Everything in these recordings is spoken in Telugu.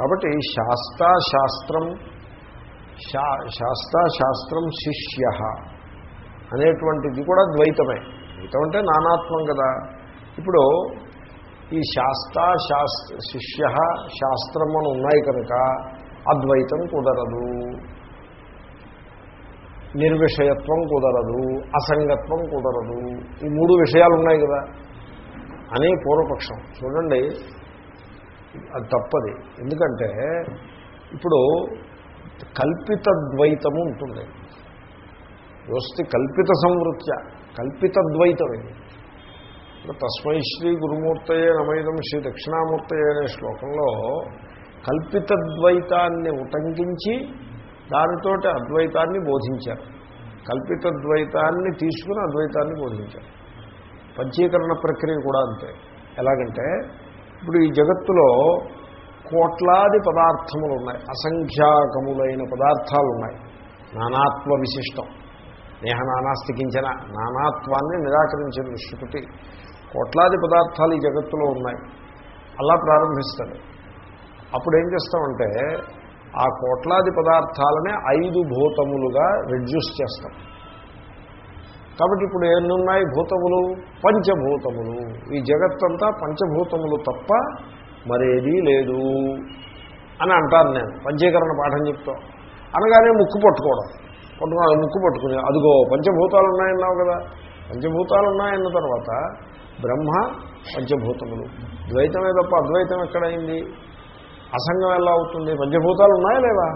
కాబట్టి శాస్త శాస్త్రం శా శాస్త శాస్త్రం శిష్య అనేటువంటిది కూడా ద్వైతమే. ద్వైతం అంటే నానాత్మం కదా. ఇప్పుడు ఈ శాస్త శాస్త్ర శిష్య శాస్త్రం అని ఉన్నాయి కనుక అద్వైతం కుదరదు. నిర్విషయత్వం కుదరదు. అసంగత్వం కుదరదు. ఈ మూడు విషయాలు ఉన్నాయి కదా. అని పూర్వపక్షం. చూడండి అది తప్పది. ఎందుకంటే ఇప్పుడు కల్పిత ద్వైతము ఉంటుంది. యోస్తి కల్పిత సంవృత్య కల్పిత ద్వైతం ఇది తస్మై శ్రీ గురుమూర్తయే నమైదం శ్రీ దక్షిణామూర్తయే అనే శ్లోకంలో కల్పిత ద్వైతాన్ని ఉటంకించి దానితోటి అద్వైతాన్ని బోధించారు. కల్పిత ద్వైతాన్ని తీసుకుని అద్వైతాన్ని బోధించారు. పంచీకరణ ప్రక్రియ కూడా అంతే. ఎలాగంటే ఇప్పుడు ఈ జగత్తులో కోట్లాది పదార్థములు ఉన్నాయి అసంఖ్యాకములైన పదార్థాలు ఉన్నాయి నానాత్వ విశిష్టం. నేహ నానాస్తికించిన నానాత్వాన్ని నిరాకరించిన శృతి కోట్లాది పదార్థాలు ఈ జగత్తులో ఉన్నాయి. అలా ప్రారంభిస్తాడు. అప్పుడు ఏం చేస్తామంటే ఆ కోట్లాది పదార్థాలనే ఐదు భూతములుగా రెడ్యూస్ చేస్తాం. కాబట్టి ఇప్పుడు ఎన్నున్నాయి భూతములు పంచభూతములు. ఈ జగత్తంతా పంచభూతములు తప్ప మరేదీ లేదు అని అంటాను నేను. పంచీకరణ పాఠం చెప్తా. అనగానే ముక్కు పట్టుకోవడం. పట్టుకోవాలి ముక్కు పట్టుకుని అదిగో పంచభూతాలు ఉన్నాయన్నావు కదా. పంచభూతాలు ఉన్నాయన్న తర్వాత బ్రహ్మ పంచభూతములు. ద్వైతమే తప్ప అద్వైతం ఎక్కడైంది? అసంగం ఎలా అవుతుంది? పంచభూతాలు ఉన్నాయా లేవా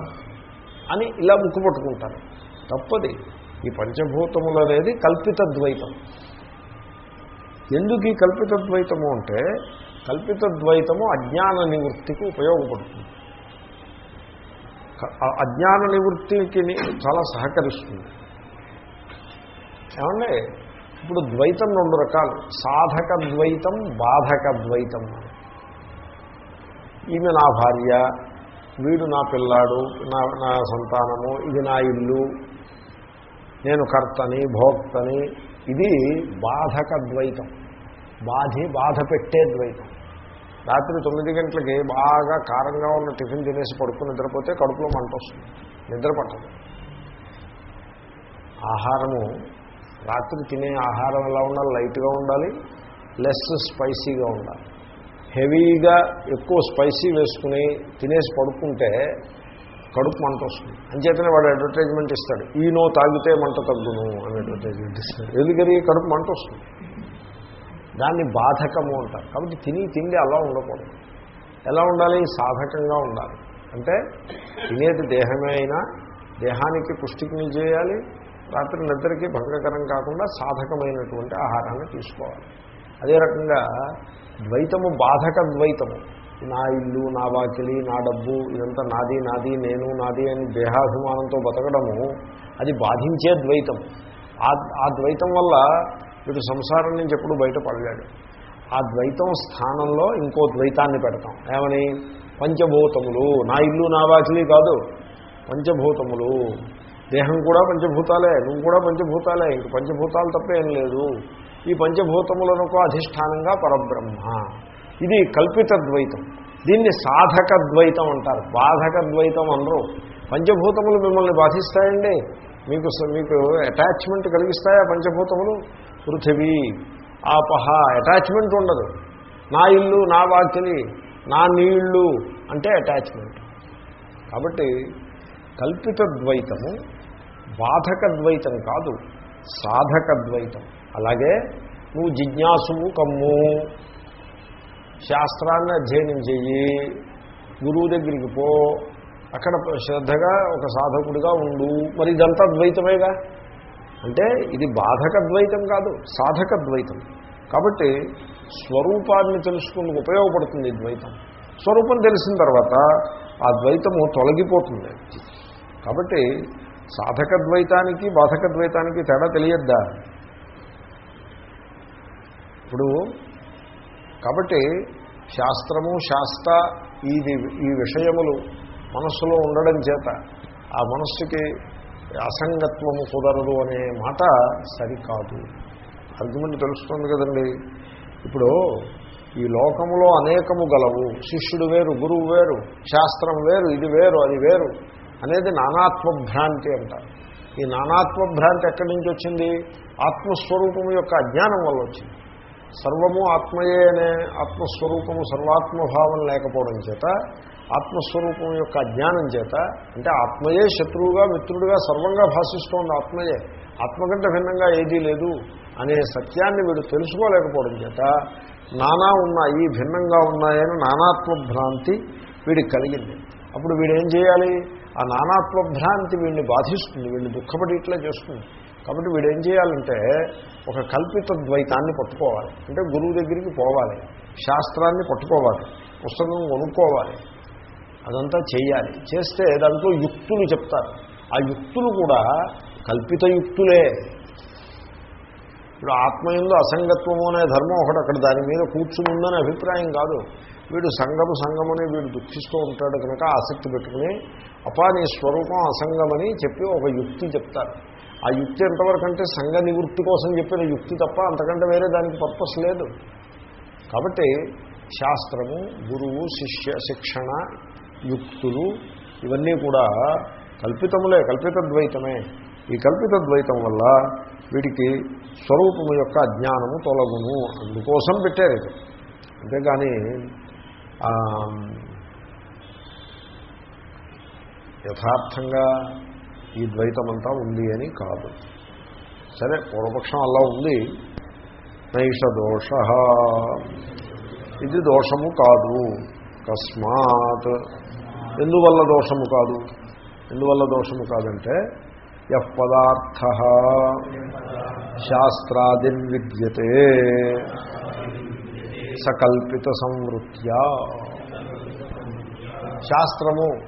అని ఇలా ముక్కు పట్టుకుంటాను తప్పది. ఈ పంచభూతములు అనేది కల్పిత ద్వైతం. ఎందుకు ఈ కల్పిత ద్వైతము అంటే కల్పిత ద్వైతము అజ్ఞాన నివృత్తికి ఉపయోగపడుతుంది. అజ్ఞాన నివృత్తికి చాలా సహకరిస్తుంది. ఏమండి ఇప్పుడు ద్వైతం రెండు రకాలు సాధక ద్వైతం బాధక ద్వైతం ఈమె నా భార్య వీడు నా పిల్లాడు నా నా సంతానము ఇది నా ఇల్లు నేను కర్తని భోక్తని ఇది బాధక ద్వైతం బాధి బాధ పెట్టే ద్వైతం. రాత్రి తొమ్మిది గంటలకి బాగా కారంగా ఉన్న టిఫిన్ తినేసి పడుకుని నిద్రపోతే కడుపులో మంట వస్తుంది. నిద్ర పట్టదు. ఆహారము రాత్రి తినే ఆహారం ఎలా ఉండాలి? లైట్గా ఉండాలి లెస్ స్పైసీగా ఉండాలి. హెవీగా ఎక్కువ స్పైసీ వేసుకుని తినేసి పడుకుంటే కడుపు మంట వస్తుంది. అంచేతనే వాడు అడ్వర్టైజ్మెంట్ ఇస్తాడు. ఈనో తాగితే మంట తగ్గును అని అడ్వర్టైజ్మెంట్ ఇస్తాడు. ఎందుకని? కడుపు మంట వస్తుంది. దాన్ని బాధకము అంటారు. కాబట్టి తిని తిండి అలా ఉండకూడదు. ఎలా ఉండాలి? సాధకంగా ఉండాలి. అంటే తినేది దేహమే అయినా దేహానికి పుష్టికి చేయాలి. రాత్రి నిద్రకి భంగకరం కాకుండా సాధకమైనటువంటి ఆహారాన్ని తీసుకోవాలి. అదే రకంగా ద్వైతము బాధక ద్వైతము. నా ఇల్లు నా వాకిలి నా డబ్బు ఇదంతా నాది నాది నేను నాది అని దేహాభిమానంతో బతకడము అది బాధించే ద్వైతం. ఆ ఆ ద్వైతం వల్ల వీడు సంసారం నుంచి ఎప్పుడు బయటపడలేడు. ఆ ద్వైతం స్థానంలో ఇంకో ద్వైతాన్ని పెడతాం. ఏమని? పంచభూతములు. నా ఇల్లు నా వాకిలి కాదు. పంచభూతములు. దేహం కూడా పంచభూతాలే నువ్వు కూడా పంచభూతాలే ఇంక పంచభూతాలు తప్ప ఏం లేదు. ఈ పంచభూతములకు అధిష్టానంగా పరబ్రహ్మ. ఇది కల్పిత ద్వైతం దీన్ని సాధక ద్వైతం అంటారు. బాధక ద్వైతం అనరు. పంచభూతములు మిమ్మల్ని బాధిస్తాయండి. మీకు మీకు అటాచ్మెంట్ కలిగిస్తాయా పంచభూతములు? పృథివీ ఆపహ. అటాచ్మెంట్ ఉండదు. నా ఇల్లు నా వాకిలి నా నీళ్ళు అంటే అటాచ్మెంట్ కాబట్టి కల్పిత ద్వైతము బాధక ద్వైతం కాదు సాధక ద్వైతం అలాగే నువ్వు జిజ్ఞాసువు కమ్ము. శాస్త్రాన్ని అధ్యయనం చెయ్యి గురువు దగ్గరికి పో అక్కడ శ్రద్ధగా ఒక సాధకుడిగా ఉండు. మరి ఇదంతా ద్వైతమేగా అంటే ఇది బాధక ద్వైతం కాదు సాధక ద్వైతం కాబట్టి స్వరూపాన్ని తెలుసుకుందుకు ఉపయోగపడుతుంది ద్వైతం. స్వరూపం తెలిసిన తర్వాత ఆ ద్వైతము తొలగిపోతుంది. కాబట్టి సాధక ద్వైతానికి బాధక ద్వైతానికి తేడా తెలియద్దా? ఇప్పుడు కాబట్టి శాస్త్రము శాస్త్ర ఇది ఈ విషయములు మనస్సులో ఉండడం చేత ఆ మనస్సుకి అసంగత్వము కుదరదు అనే మాట సరికాదు. ఆర్గ్యుమెంట్ తెలుస్తుంది కదండి. ఇప్పుడు ఈ లోకములో అనేకము గలవు. శిష్యుడు వేరు గురువు వేరు శాస్త్రం వేరు ఇది వేరు అది వేరు అనేది నానాత్మభ్రాంతి అంటారు ఈ నానాత్మభ్రాంతి ఎక్కడి నుంచి వచ్చింది? ఆత్మస్వరూపం యొక్క అజ్ఞానం వల్ల వచ్చింది. సర్వము ఆత్మయే అనే ఆత్మస్వరూపము సర్వాత్మభావం లేకపోవడం చేత ఆత్మస్వరూపం యొక్క అజ్ఞానం చేత అంటే ఆత్మయే శత్రువుగా మిత్రుడుగా సర్వంగా భాషిస్తోంది ఆత్మయే. ఆత్మ కంటే భిన్నంగా ఏదీ లేదు అనే సత్యాన్ని వీడు తెలుసుకోలేకపోవడం చేత నానా ఉన్నాయి భిన్నంగా ఉన్నాయని నానాత్మ భ్రాంతి వీడికి కలిగింది. అప్పుడు వీడేం చేయాలి? ఆ నానాత్మ భ్రాంతి వీడిని బాధిస్తుంది వీడిని దుఃఖపడి ఇట్లా చేస్తుంది కాబట్టి వీడేం చేయాలంటే ఒక కల్పిత ద్వైతాన్ని పట్టుకోవాలి. అంటే గురువు దగ్గరికి పోవాలి. శాస్త్రాన్ని పట్టుకోవాలి. పుస్తకం కొనుక్కోవాలి. అదంతా చేయాలి. చేస్తే దాంట్లో యుక్తులు చెప్తారు. ఆ యుక్తులు కూడా కల్పిత యుక్తులే. ఇప్పుడు ఆత్మయంలో అసంగత్వము అనే ధర్మం ఒకటి అక్కడ దాని మీద కూర్చుందని అభిప్రాయం కాదు. వీడు సంగము సంగమని వీడు దుఃఖిస్తూ ఉంటాడు కనుక ఆసక్తి పెట్టుకుని అపా నీ స్వరూపం అసంగమని చెప్పి ఒక యుక్తి చెప్తారు. ఆ యుక్తి ఎంతవరకు అంటే సంఘ నివృత్తి కోసం చెప్పిన యుక్తి తప్ప అంతకంటే వేరే దానికి పర్పస్ లేదు. కాబట్టి శాస్త్రము గురువు శిష్య శిక్షణ యుక్తులు ఇవన్నీ కూడా కల్పితములే కల్పిత ద్వైతమే ఈ కల్పిత ద్వైతం వల్ల వీడికి స్వరూపము యొక్క అజ్ఞానము తొలగును. అందుకోసం పెట్టారు ఇది. అంతేగాని యథార్థంగా ఈ ద్వైతమంతా ఉంది అని కాదు. సరే పూర్వపక్షం అలా ఉంది. నైష దోష. ఇది దోషము కాదు. కస్మాత్. ఎందువల్ల దోషము కాదు? ఎందువల్ల దోషము కాదంటే ఎఫ్ పదార్థ శాస్త్రాదిన్ విద్యతే సకల్పిత సంవృత్యా. శాస్త్రము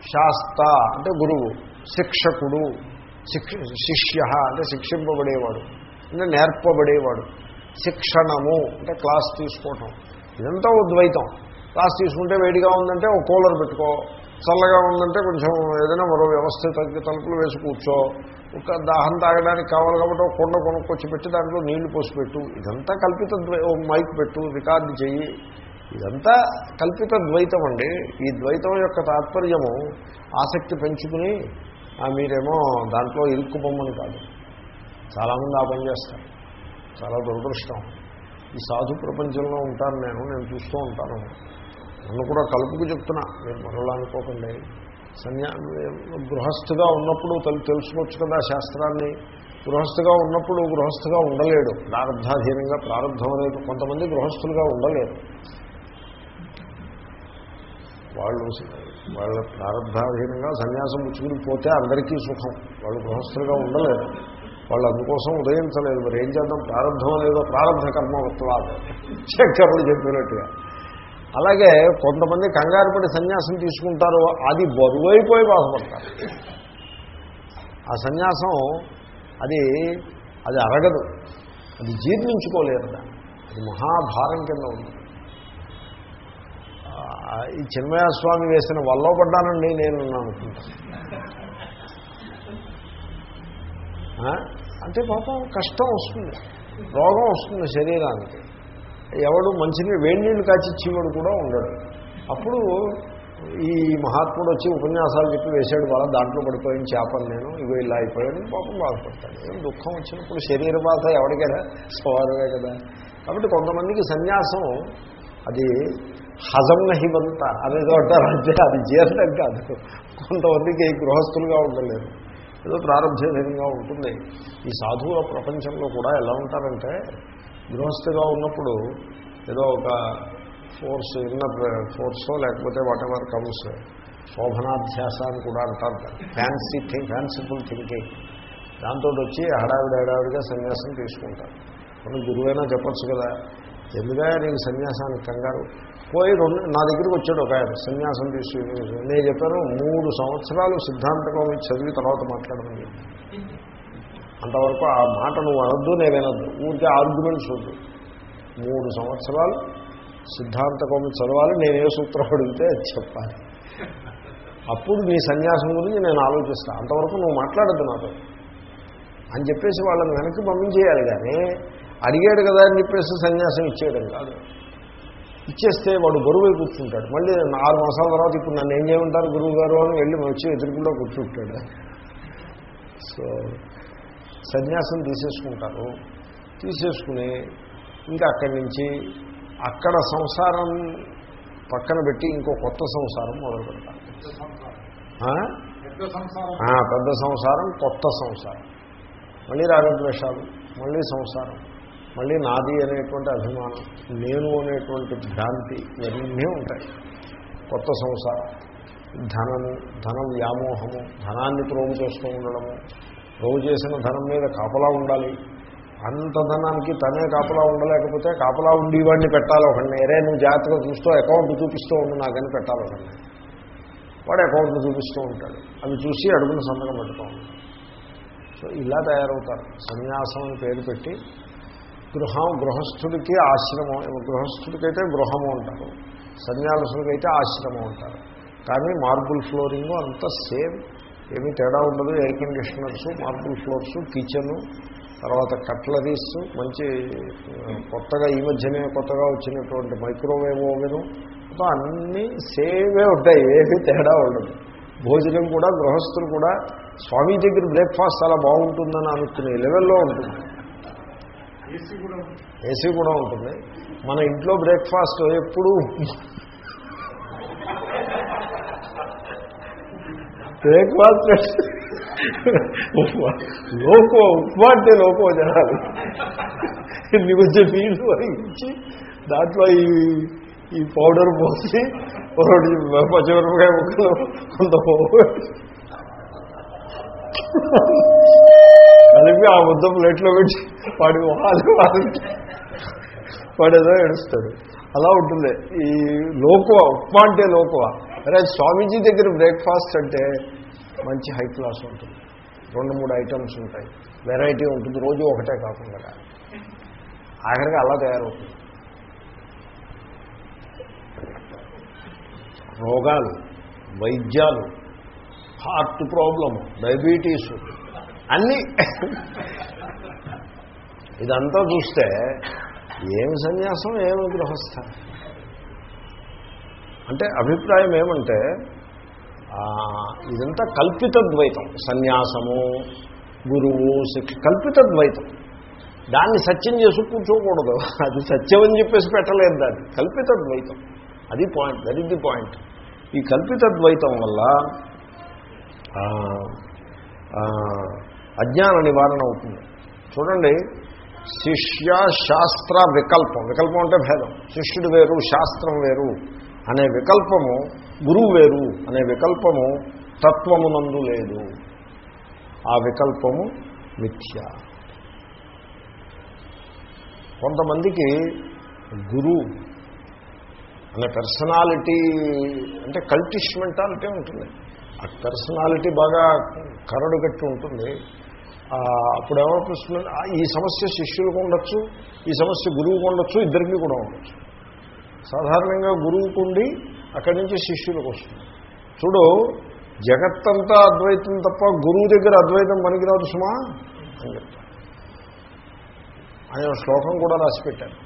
శాస్త అంటే గురువు. శిక్షకుడు శిక్ష శిష్య అంటే శిక్షింపబడేవాడు అంటే నేర్పబడేవాడు. శిక్షణము అంటే క్లాస్ తీసుకోవటం. ఇదంతా ఉద్వైతం. క్లాస్ తీసుకుంటే వేడిగా ఉందంటే ఒక కూలర్ పెట్టుకో చల్లగా ఉందంటే కొంచెం ఏదైనా మరో వ్యవస్థ తగ్గి తలుపులు వేసి కూర్చో ఒక దాహం తాగడానికి కావాలి కాబట్టి ఒక కొండ కొనుక్కొచ్చి పెట్టి దాంట్లో నీళ్ళు పోసి పెట్టు. ఇదంతా కల్పిత ద్వై- మైక్ పెట్టు రికార్డు చెయ్యి. ఇదంతా కల్పిత ద్వైతం అండి. ఈ ద్వైతం యొక్క తాత్పర్యము ఆసక్తి పెంచుకుని మీరేమో దాంట్లో ఇరుక్కుపోమని కాదు. చాలామంది ఆ పని చేస్తారు. చాలా దురదృష్టం. ఈ సాధు ప్రపంచంలో ఉంటాను నేను నేను చూస్తూ ఉంటాను. నన్ను కూడా కలుపుకు చెప్తున్నా. మీరు మరోలా అనుకోకండి. సన్యా గృహస్థుగా ఉన్నప్పుడు తెలుసుకోవచ్చు కదా శాస్త్రాన్ని. గృహస్థుగా ఉన్నప్పుడు గృహస్థుగా ఉండలేడు. ప్రారంధాధీనంగా ప్రారంభం అనేది కొంతమంది గృహస్థులుగా ఉండలేరు. వాళ్ళు వాళ్ళ ప్రారంభాధీనంగా సన్యాసం పుచ్చుకుని పోతే అందరికీ సుఖం. వాళ్ళు గృహస్థులుగా ఉండలేదు వాళ్ళు అందుకోసం ఉదయించలేదు. మరి ఏం చేద్దాం? ప్రారంభం లేదో ప్రారంభ కర్మ వత్వాలు శంకరులు చెప్పినట్టుగా. అలాగే కొంతమంది కంగారు పడి సన్యాసం తీసుకుంటారు. అది బరువైపోయి బాధపడతారు. ఆ సన్యాసం అది అది అరగదు. అది జీర్ణించుకోలేరు అది మహాభారం కింద ఉంది. ఈ చిన్మయస్వామి వేసిన వల్ల పడ్డానండి నేను అనుకుంటాను అంటే పాపం కష్టం వస్తుంది రోగం వస్తుంది శరీరానికి. ఎవడు మంచిని వేడి నీళ్ళు కాచిచ్చేవాడు కూడా ఉండడు. అప్పుడు ఈ మహాత్ముడు వచ్చి ఉపన్యాసాలు చెప్పి వేసాడు వాళ్ళ దాంట్లో పడిపోయిన చేపలు నేను ఇవి ఇలా అయిపోయాడు పాపం బాధపడతాడు. ఏం దుఃఖం వచ్చినప్పుడు శరీర బాధ ఎవరికైనా స్వారుగా కదా. కాబట్టి కొంతమందికి సన్యాసం అది హజం నహివంత అనేది అంటారు. అంటే అది జీర్ణం కాదు. కొంతమందికి గృహస్థులుగా ఉండలేదు ఏదో ప్రారంభంగా ఉంటుంది. ఈ సాధువుల ప్రపంచంలో కూడా ఎలా ఉంటారంటే గృహస్థుగా ఉన్నప్పుడు ఏదో ఒక ఫోర్స్ ఇన్న ఫోర్సో లేకపోతే వాట్ ఎవర్ కమ్స్ శోభనాధ్యాస అని కూడా అంటారు. ఫ్యాన్సీ థింక్ ఫ్యాన్సిఫుల్ థింకింగ్ దాంతో వచ్చి హడావిడి హడావిడిగా సన్యాసం తీసుకుంటారు. మనం గురువైనా చెప్పచ్చు కదా ఎందుకంటే నీకు సన్యాసానికి కంగారు? పోయి రెండు నా దగ్గరికి వచ్చాడు ఒక ఆయన సన్యాసం తీసుకుని నేను చెప్పాను మూడు సంవత్సరాలు సిద్ధాంతకం చదివి తర్వాత మాట్లాడమని అంతవరకు ఆ మాట నువ్వు అనొద్దు నేను వినొద్దు. ఊరికే ఆర్గ్యుమెంట్స్ వద్దు. మూడు సంవత్సరాలు సిద్ధాంతకం చదవాలి నేను ఏ సూత్రం అడిగితే అది చెప్పాలి. అప్పుడు నీ సన్యాసం గురించి నేను ఆలోచిస్తాను అంతవరకు నువ్వు మాట్లాడద్దు నాతో. అని చెప్పేసి వాళ్ళని వెనక్కి పంపించేయాలి కానీ అడిగాడు కదా అని చెప్పేసి సన్యాసం ఇచ్చేయడం కాదు. ఇచ్చేస్తే వాడు బరువై కూర్చుంటాడు మళ్ళీ ఆరు మాసాల తర్వాత ఇప్పుడు నన్ను ఏం చేయమంటారు గురువు గారు అని వెళ్ళి వచ్చి ఎదురుకుండా కూర్చుంటాడు. సో సన్యాసం తీసేసుకుంటారు. తీసేసుకుని ఇంకా అక్కడి నుంచి అక్కడ సంసారం పక్కన పెట్టి ఇంకో కొత్త సంసారం మొదలు పెడతారు. పెద్ద సంసారం కొత్త సంసారం. మళ్ళీ రాగద్వేషాలు మళ్ళీ సంసారం. మళ్ళీ నాది అనేటువంటి అభిమానం నేను అనేటువంటి భ్రాంతి ఇవన్నీ ఉంటాయి. కొత్త సంసారం ధనము ధనం వ్యామోహము ధనాన్ని ప్రోగు చేస్తూ ఉండడము ప్రోగు చేసిన ధనం మీద కాపలా ఉండాలి. అంత ధనానికి తనే కాపలా ఉండలేకపోతే కాపలా ఉండేవాడిని పెట్టాలి ఒకడిని. ఎరే నువ్వు జాగ్రత్తగా చూస్తూ అకౌంట్ చూపిస్తూ ఉండు నాకని పెట్టాలి ఒకడిని. వాడు అకౌంట్ చూపిస్తూ ఉంటాడు. అవి చూసి అడుగున సంతకం పెడుతూ ఉంటాడు సో ఇలా తయారవుతారు. సన్యాసం అని పేరు పెట్టి గృహం గృహస్థుడికి ఆశ్రమం. గృహస్థుడికైతే గృహము అంటారు. సన్యాసుడికైతే ఆశ్రమం అంటారు. కానీ మార్బుల్ ఫ్లోరింగ్ అంతా సేమ్. ఏమీ తేడా ఉండదు. Air conditioners marble floors kitchen తర్వాత కట్లరీస్ మంచి ఆ, కొత్తగా ఈ మధ్యనే కొత్తగా వచ్చినటువంటి మైక్రోవేవ్ ఓవెను. మొత్తం అన్నీ సేమే ఉంటాయి. ఏమీ తేడా ఉండదు. భోజనం కూడా గృహస్థులు కూడా స్వామి దగ్గర బ్రేక్ఫాస్ట్ చాలా బాగుంటుందని అనుకునే లెవెల్లో ఉంటుంది. ఏసీ కూడా ఏసీ కూడా ఉంటుంది. మన ఇంట్లో బ్రేక్ఫాస్ట్ ఎప్పుడు బ్రేక్ఫాస్ట్ లోకో ఉప్మా అంటే లోకో జనాలు. ఇన్ని కొంచెం నీళ్ళు వహించి దాంట్లో ఈ ఈ పౌడర్ పోసి ఒకటి పచ్చిమిరపకాయ ముక్కలు కొంత కలిపి ఆ ముద్ద ప్లేట్లో పెట్టి వాడి వాళ్ళు ఏదో ఏడుస్తాడు. అలా ఉంటుంది. ఈ లోకువ ఉప్మా అంటే లోకువ. అరే స్వామీజీ దగ్గర బ్రేక్ఫాస్ట్ అంటే మంచి హై క్లాస్ ఉంటుంది. రెండు మూడు ఐటమ్స్ ఉంటాయి. వెరైటీ ఉంటుంది. రోజు ఒకటే కాకుండా. ఆఖరికి అలా తయారవుతుంది. రోగాలు వైద్యాలు హార్ట్ ప్రాబ్లము డయాబెటీసు అన్నీ. ఇదంతా చూస్తే ఏమి సన్యాసం ఏమి గృహస్థ? అంటే అభిప్రాయం ఏమంటే ఇదంతా కల్పిత ద్వైతం సన్యాసము గురువు శిక్ష కల్పిత ద్వైతం దాన్ని సత్యం చేసి కూర్చోకూడదు. అది సత్యం అని చెప్పేసి పెట్టలేదు దాన్ని. కల్పిత ద్వైతం అది point that is the point ఈ కల్పిత ద్వైతం వల్ల అజ్ఞాన నివారణ అవుతుంది. చూడండి శిష్య శాస్త్ర వికల్పం. వికల్పం అంటే భేదం. శిష్యుడు వేరు శాస్త్రం వేరు అనే వికల్పము గురువు వేరు అనే వికల్పము తత్వమునందు లేదు. ఆ వికల్పము మిథ్య. కొంతమందికి గురువు అనే పర్సనాలిటీ అంటే కల్టిష్ మెంటాలిటీ ఉంటుంది. ఆ పర్సనాలిటీ బాగా కరడు కట్టి ఉంటుంది. అప్పుడు ఏమనిపిస్తుంది ఈ సమస్య శిష్యులకు ఉండొచ్చు ఈ సమస్య గురువుకు ఉండొచ్చు ఇద్దరికీ కూడా ఉండొచ్చు. సాధారణంగా గురువుకు ఉండి అక్కడి నుంచి శిష్యులకు వస్తుంది. చూడు జగత్తంతా అద్వైతం తప్ప గురువు దగ్గర అద్వైతం పనికిరాదు సుమా అని చెప్తాను ఆయన శ్లోకం కూడా రాసి పెట్టారు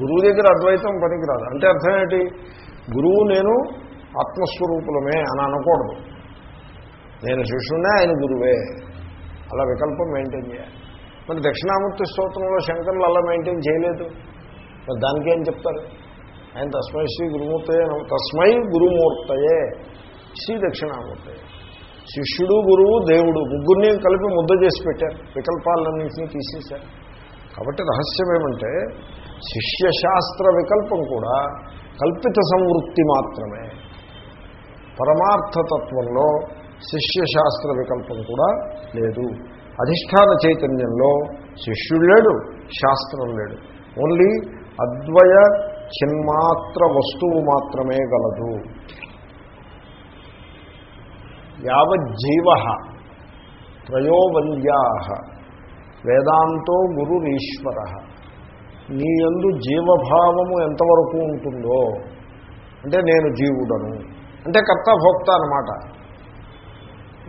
గురువు దగ్గర అద్వైతం పనికిరాదు. అంటే అర్థం ఏంటి? గురువు నేను ఆత్మస్వరూపులమే అని అనకూడదు. నేను శిష్యునే ఆయన గురువే. అలా వికల్పం మెయింటైన్ చేయాలి. మరి దక్షిణామూర్తి స్తోత్రంలో శంకర్లు అలా మెయింటైన్ చేయలేదు. మరి దానికి ఏం చెప్తారు? ఆయన తస్మై శ్రీ గురుమూర్తయే తస్మై గురుమూర్తయే. శ్రీ దక్షిణామూర్తయే. శిష్యుడు గురువు దేవుడు ముగ్గురిని కలిపి ముద్ద చేసి పెట్టారు. వికల్పాలన్నింటినీ తీసేశారు. కాబట్టి రహస్యం ఏమంటే శిష్యశాస్త్ర వికల్పం కూడా కల్పిత సంవృత్తి మాత్రమే. పరమార్థతత్వంలో శిష్యశాస్త్ర వికల్పం కూడా లేదు. అధిష్టాన చైతన్యంలో శిష్యుడు లేడు శాస్త్రం లేడు. ఓన్లీ అద్వయ చిన్మాత్ర వస్తువు మాత్రమే గలదు. యావజ్జీవ త్రయోవల్యా వేదాంతో గురురీశ్వర నీ ఎందు జీవభావము ఎంతవరకు ఉంటుందో అంటే నేను జీవుడను. అంటే కర్త భోక్త అనమాట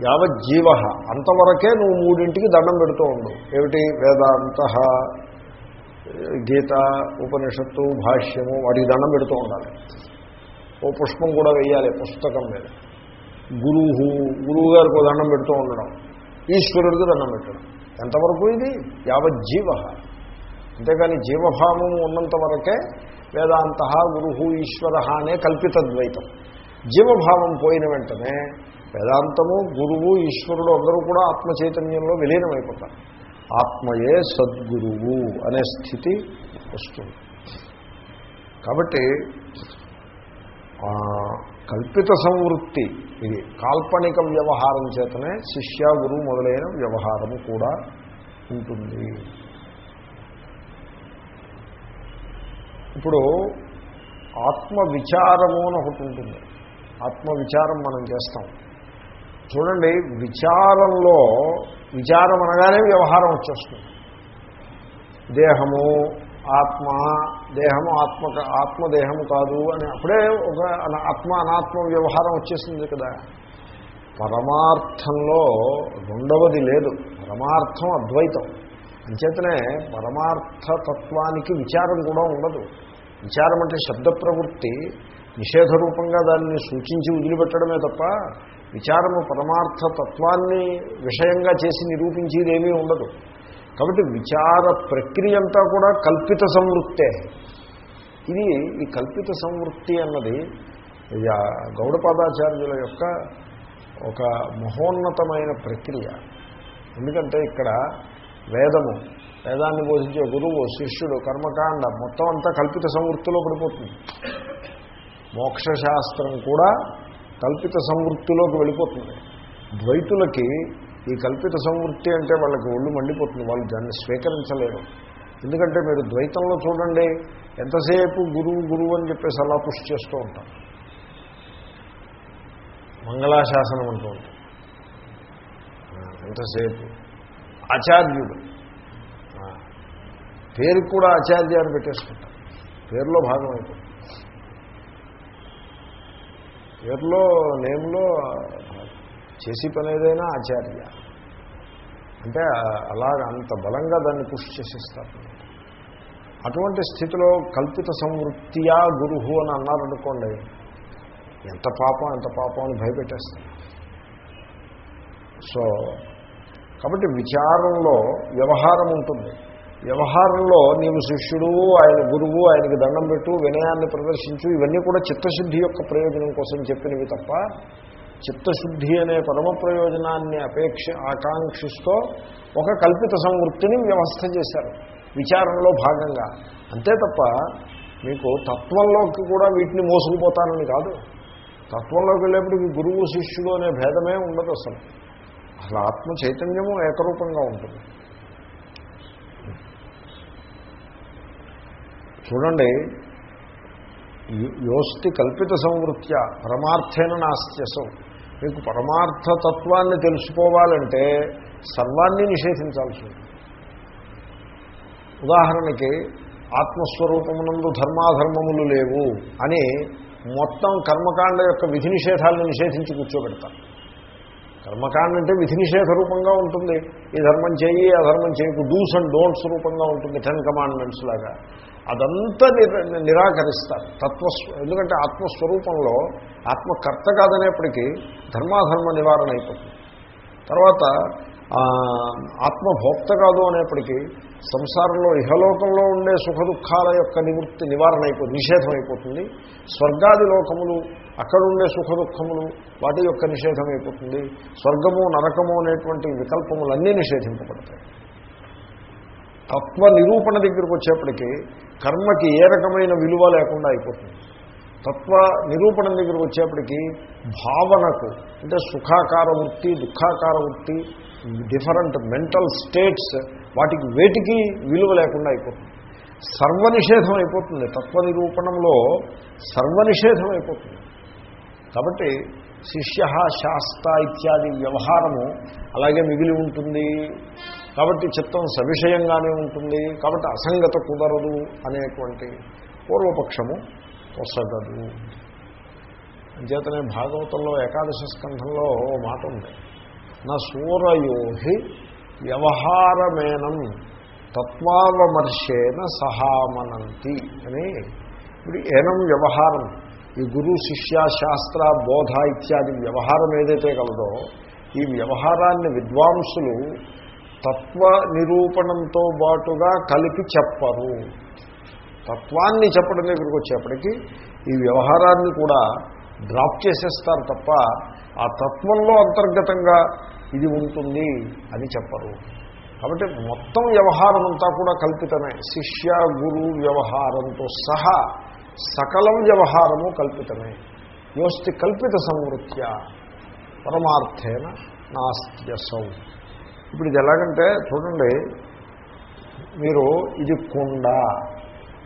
యావజ్జీవ. అంతవరకే నువ్వు మూడింటికి దండం పెడుతూ ఉండు. ఏమిటి? వేదాంత గీత ఉపనిషత్తు భాష్యము వాటికి దండం పెడుతూ ఉండాలి. ఓ పుష్పం కూడా వేయాలి పుస్తకం మీద. గురువు గురువు గారికి దండం పెడుతూ ఉండడం. ఈశ్వరుడికి దండం పెట్టడం. ఎంతవరకు ఇది? యావజ్జీవ. అంతేకాని జీవభావము ఉన్నంత వరకే వేదాంత గురు ఈశ్వర అనే కల్పిత ద్వైతం జీవభావం పోయిన వెంటనే వేదాంతము గురువు ఈశ్వరుడు అందరూ కూడా ఆత్మ చైతన్యంలో విలీనమైపోతారు. ఆత్మయే సద్గురువు అనే స్థితి వస్తుంది. కాబట్టి కల్పిత సంవృత్తి ఇది కాల్పనిక వ్యవహారం చేతనే శిష్య గురువు మొదలైన వ్యవహారము కూడా ఉంటుంది. ఇప్పుడు ఆత్మ విచారము అని ఒకటి ఉంటుంది. ఆత్మ విచారం మనం చేస్తాం. చూడండి విచారంలో విచారం అనగానే వ్యవహారం వచ్చేస్తుంది. దేహము ఆత్మ దేహము ఆత్మ ఆత్మదేహము కాదు అని అప్పుడే ఒక అన- ఆత్మ అనాత్మ వ్యవహారం వచ్చేసింది కదా. పరమార్థంలో రెండవది లేదు. పరమార్థం అద్వైతం. అంచేతనే పరమార్థతత్వానికి విచారం కూడా ఉండదు. విచారం అంటే శబ్ద ప్రవృత్తి. నిషేధ రూపంగా దాన్ని సూచించి వదిలిపెట్టడమే తప్ప విచారము పరమార్థ తత్వాన్ని విషయంగా చేసి నిరూపించేది ఏమీ ఉండదు. కాబట్టి విచార ప్రక్రియ అంతా కూడా కల్పిత సంవృత్తే. ఇది ఈ కల్పిత సంవృత్తి అన్నది గౌడపాదాచార్యుల యొక్క ఒక మహోన్నతమైన ప్రక్రియ. ఎందుకంటే ఇక్కడ వేదము వేదాన్ని బోధించే గురువు శిష్యుడు కర్మకాండ మొత్తం అంతా కల్పిత సంవృత్తిలో పడిపోతుంది. మోక్షశాస్త్రం కూడా కల్పిత సంవృత్తిలోకి వెళ్ళిపోతుంది. ద్వైతులకి ఈ కల్పిత సంవృత్తి అంటే వాళ్ళకి ఒళ్ళు మండిపోతుంది వాళ్ళు దాన్ని స్వీకరించలేరు. ఎందుకంటే మీరు ద్వైతంలో చూడండి ఎంతసేపు గురువు గురువు అని చెప్పేసి అలా పుష్ చేస్తూ ఉంటారు. మంగళాశాసనం అంటూ ఉంటారు ఎంతసేపు? ఆచార్యుడు. పేరు కూడా ఆచార్య అని పెట్టేసుకుంటారు. పేరులో భాగం అయిపోతుంది. పేర్లో నేమ్లో చేసి పని ఏదైనా ఆచార్య. అంటే అలాగ అంత బలంగా దాన్ని పుష్ చేసేస్తారు. అటువంటి స్థితిలో కల్పిత సంవృత్తియా గురువు అని అన్నారనుకోండి ఎంత పాపం ఎంత పాపం అని భయపెట్టేస్తారు. సో కాబట్టి విచారంలో వ్యవహారం ఉంటుంది. వ్యవహారంలో నీవు శిష్యుడు ఆయన గురువు ఆయనకి దండం పెట్టు వినయాన్ని ప్రదర్శించు ఇవన్నీ కూడా చిత్తశుద్ధి యొక్క ప్రయోజనం కోసం చెప్పినవి తప్ప చిత్తశుద్ధి అనే పరమ ప్రయోజనాన్ని అపేక్ష ఆకాంక్షిస్తూ ఒక కల్పిత సంవృత్తిని వ్యవస్థ చేశారు విచారంలో భాగంగా. అంతే తప్ప మీకు తత్వంలోకి కూడా వీటిని మోసుకుపోతానని కాదు. తత్వంలోకి వెళ్ళేప్పటికి గురువు శిష్యుడు అనే భేదమే ఉండదు అసలు. అసలు ఆత్మ చైతన్యము ఏకరూపంగా ఉంటుంది. చూడండి యోస్తి కల్పిత సంవృత్య పరమార్థేన నాస్త్యసం. మీకు పరమార్థతత్వాన్ని తెలుసుకోవాలంటే సర్వాన్ని నిషేధించాల్సి ఉంది ఉదాహరణకి ఆత్మస్వరూపమునందు ధర్మాధర్మములు లేవు అని మొత్తం కర్మకాండ యొక్క విధి నిషేధాలను నిషేధించి కూర్చోబెడతారు. కర్మకాండ అంటే విధి నిషేధ రూపంగా ఉంటుంది. ఈ ధర్మం చేయి ఆ ధర్మం చేయకు డూస్ అండ్ డోంట్స్ రూపంగా ఉంటుంది టెన్ కమాండ్మెంట్స్ లాగా. అదంతా నిరాకరిస్తారు. తత్వ ఎందుకంటే ఆత్మస్వరూపంలో ఆత్మకర్త కాదనేప్పటికీ ధర్మాధర్మ నివారణ అయిపోతుంది. తర్వాత ఆత్మభోక్త కాదు అనేప్పటికీ సంసారంలో ఇహలోకంలో ఉండే సుఖ దుఃఖాల యొక్క నివృత్తి నివారణ అయిపోతుంది నిషేధం అయిపోతుంది. స్వర్గాది లోకములు అక్కడ ఉండే సుఖ దుఃఖములు వాటి యొక్క నిషేధం అయిపోతుంది స్వర్గము నరకము అనేటువంటి వికల్పములన్నీ నిషేధింపబడతాయి. తత్వ నిరూపణ దగ్గరికి వచ్చేప్పటికీ కర్మకి ఏ రకమైన విలువ లేకుండా అయిపోతుంది. తత్వ నిరూపణ దగ్గరికి వచ్చేప్పటికీ భావనకు అంటే సుఖాకార వృత్తి దుఃఖాకార వృత్తి డిఫరెంట్ మెంటల్ స్టేట్స్ వాటికి వేటికి విలువ లేకుండా అయిపోతుంది. సర్వనిషేధం అయిపోతుంది. తత్వ నిరూపణంలో సర్వనిషేధం అయిపోతుంది. కాబట్టి శిష్య శాస్త ఇత్యాది వ్యవహారము అలాగే మిగిలి ఉంటుంది. కాబట్టి చిత్తం సవిషయంగానే ఉంటుంది. కాబట్టి అసంగత కుదరదు అనేటువంటి పూర్వపక్షము పొసగదు. అంచేతనే భాగవతంలో ఏకాదశ స్కంధంలో ఓ మాట ఉంది. నా సూరయోహి వ్యవహారమేనం తత్వావమర్శేన సహామనంతి అని. ఇప్పుడు ఏనం వ్యవహారం. ఈ గురు శిష్య శాస్త్ర బోధ ఇత్యాది వ్యవహారం ఏదైతే కలదో ఈ వ్యవహారాన్ని విద్వాంసులు తత్వ నిరూపణంతో పాటుగా కలిపి చెప్పరు. తత్వాన్ని చెప్పడం దగ్గరికి వచ్చేప్పటికీ ఈ వ్యవహారాన్ని కూడా డ్రాప్ చేసేస్తారు తప్ప ఆ తత్వంలో అంతర్గతంగా ఇది ఉంటుంది అని చెప్పరు. కాబట్టి మొత్తం వ్యవహారం అంతా కూడా కల్పితమే. శిష్య గురు వ్యవహారంతో సహా సకలం వ్యవహారము కల్పితమే. యోస్తి కల్పిత సంవృత్య పరమార్థేన నాస్త్యసం. ఇప్పుడు ఇది ఎలాగంటే చూడండి మీరు ఇది కుండ